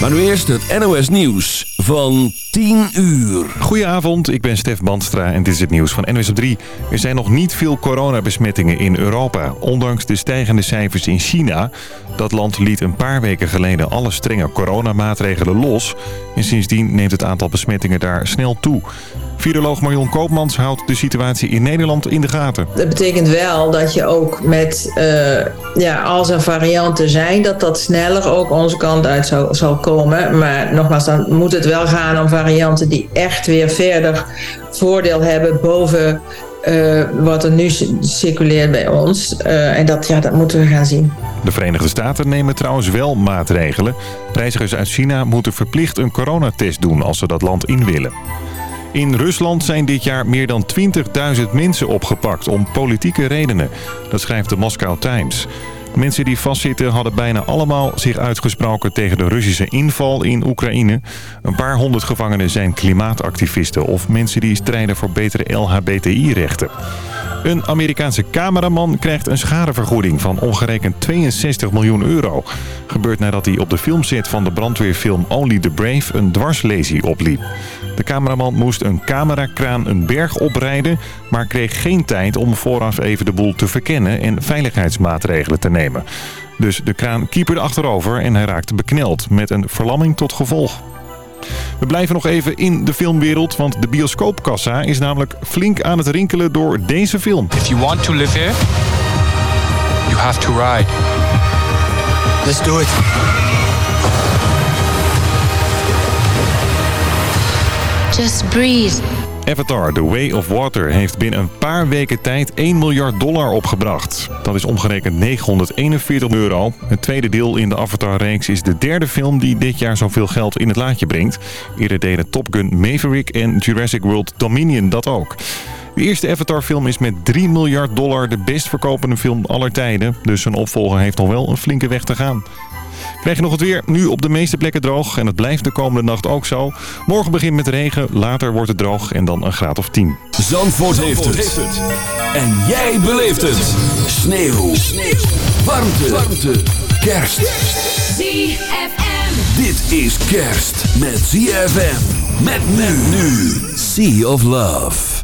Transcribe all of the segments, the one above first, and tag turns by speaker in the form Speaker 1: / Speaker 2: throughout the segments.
Speaker 1: Maar nu eerst het NOS Nieuws van 10 uur.
Speaker 2: Goedenavond, ik ben Stef Bandstra en dit is het nieuws van NOS op 3. Er zijn nog niet veel coronabesmettingen in Europa, ondanks de stijgende cijfers in China. Dat land liet een paar weken geleden alle strenge coronamaatregelen los. En sindsdien neemt het aantal besmettingen daar snel toe. Viroloog Marion Koopmans houdt de situatie in Nederland in de gaten.
Speaker 3: Dat betekent wel dat je ook met, uh, ja, als er varianten zijn, dat dat sneller ook onze kant uit zal, zal komen. Maar nogmaals, dan moet het wel gaan om varianten die echt weer verder voordeel hebben boven uh, wat er nu circuleert bij ons. Uh, en dat, ja, dat moeten we gaan zien.
Speaker 2: De Verenigde Staten nemen trouwens wel maatregelen. Reizigers uit China moeten verplicht een coronatest doen als ze dat land in willen. In Rusland zijn dit jaar meer dan 20.000 mensen opgepakt om politieke redenen. Dat schrijft de Moscow Times. Mensen die vastzitten hadden bijna allemaal zich uitgesproken tegen de Russische inval in Oekraïne. Een paar honderd gevangenen zijn klimaatactivisten of mensen die strijden voor betere LHBTI-rechten. Een Amerikaanse cameraman krijgt een schadevergoeding van ongerekend 62 miljoen euro. Gebeurt nadat hij op de filmset van de brandweerfilm Only the Brave een dwarslesie opliep. De cameraman moest een camerakraan een berg oprijden, maar kreeg geen tijd om vooraf even de boel te verkennen en veiligheidsmaatregelen te nemen. Dus de kraan kieperde achterover en hij raakte bekneld met een verlamming tot gevolg. We blijven nog even in de filmwereld, want de bioscoopkassa is namelijk flink aan het rinkelen door deze film.
Speaker 4: If you want to live here, you have to ride.
Speaker 5: Let's do it.
Speaker 6: Just breathe.
Speaker 2: Avatar, The Way of Water, heeft binnen een paar weken tijd 1 miljard dollar opgebracht. Dat is omgerekend 941 euro. Het tweede deel in de Avatar-reeks is de derde film die dit jaar zoveel geld in het laadje brengt. Eerder deden Top Gun Maverick en Jurassic World Dominion dat ook. De eerste Avatar-film is met 3 miljard dollar de best verkopende film aller tijden. Dus zijn opvolger heeft nog wel een flinke weg te gaan. Krijg je nog het weer. Nu op de meeste plekken droog. En het blijft de komende nacht ook zo. Morgen begint met regen. Later wordt het droog. En dan een graad of 10.
Speaker 1: Zandvoort, heeft, het. En jij beleeft het. Sneeuw. Sneeuw. Warmte. Warmte. Kerst.
Speaker 6: ZFM.
Speaker 1: Dit is kerst met ZFM. Met nu. Sea of Love.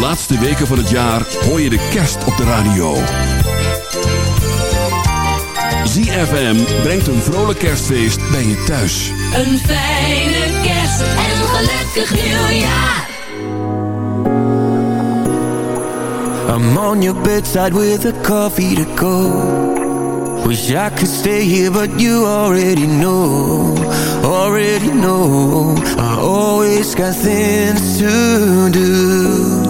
Speaker 1: Laatste weken van het jaar hoor je de kerst op de radio. ZFM brengt een vrolijk kerstfeest bij je thuis.
Speaker 7: Een fijne kerst en een gelukkig nieuwjaar.
Speaker 5: I'm on your bedside with a coffee to go. Wish I could stay here, but you already know, already know. I always got things to do,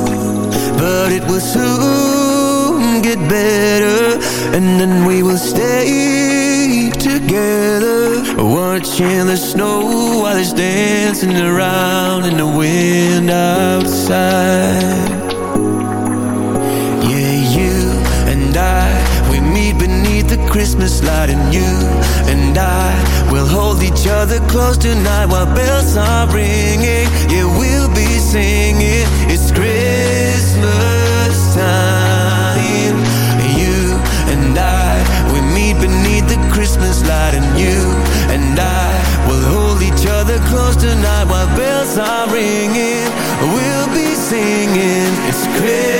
Speaker 5: but it will soon get better, and then we will stay together, watching the snow while it's dancing around in the wind outside. Yeah, you and I, we meet beneath the Christmas light, and you and I will hold each other close tonight while bells are ringing. Yeah, we'll be singing. Close tonight while bells are ringing. We'll be singing. It's Christmas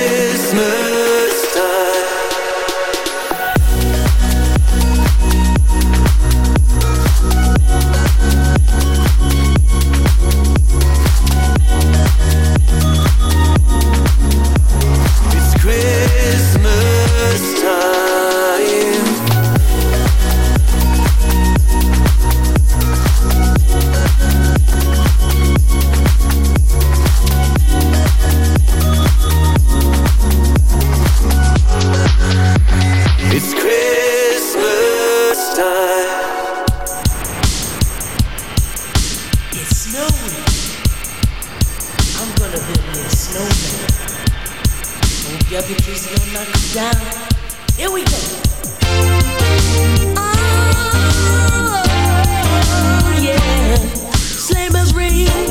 Speaker 8: knock down. Here we go. Oh, yeah. Sleigh ring.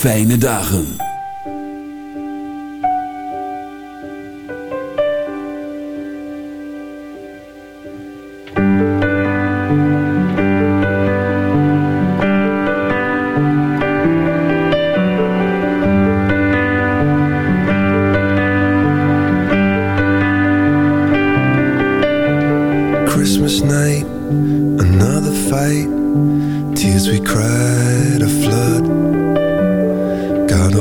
Speaker 1: fijne dagen.
Speaker 9: Christmas night, another fight. Tears we cried, a flood.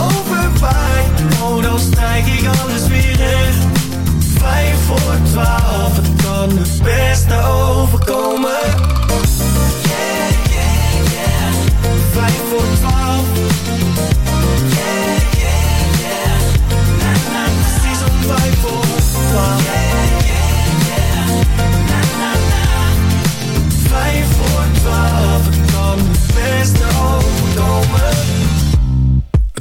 Speaker 5: over vijf. Oh, dan strijk ik alles weer recht. Vijf voor twaalf, het kan de beste overkomen. Yeah, yeah, yeah. Vijf voor twaalf. Yeah, yeah, yeah. Na, na, precies om vijf voor twaalf. Yeah, yeah, yeah. Na, na, na. Vijf voor twaalf, het
Speaker 10: kan het beste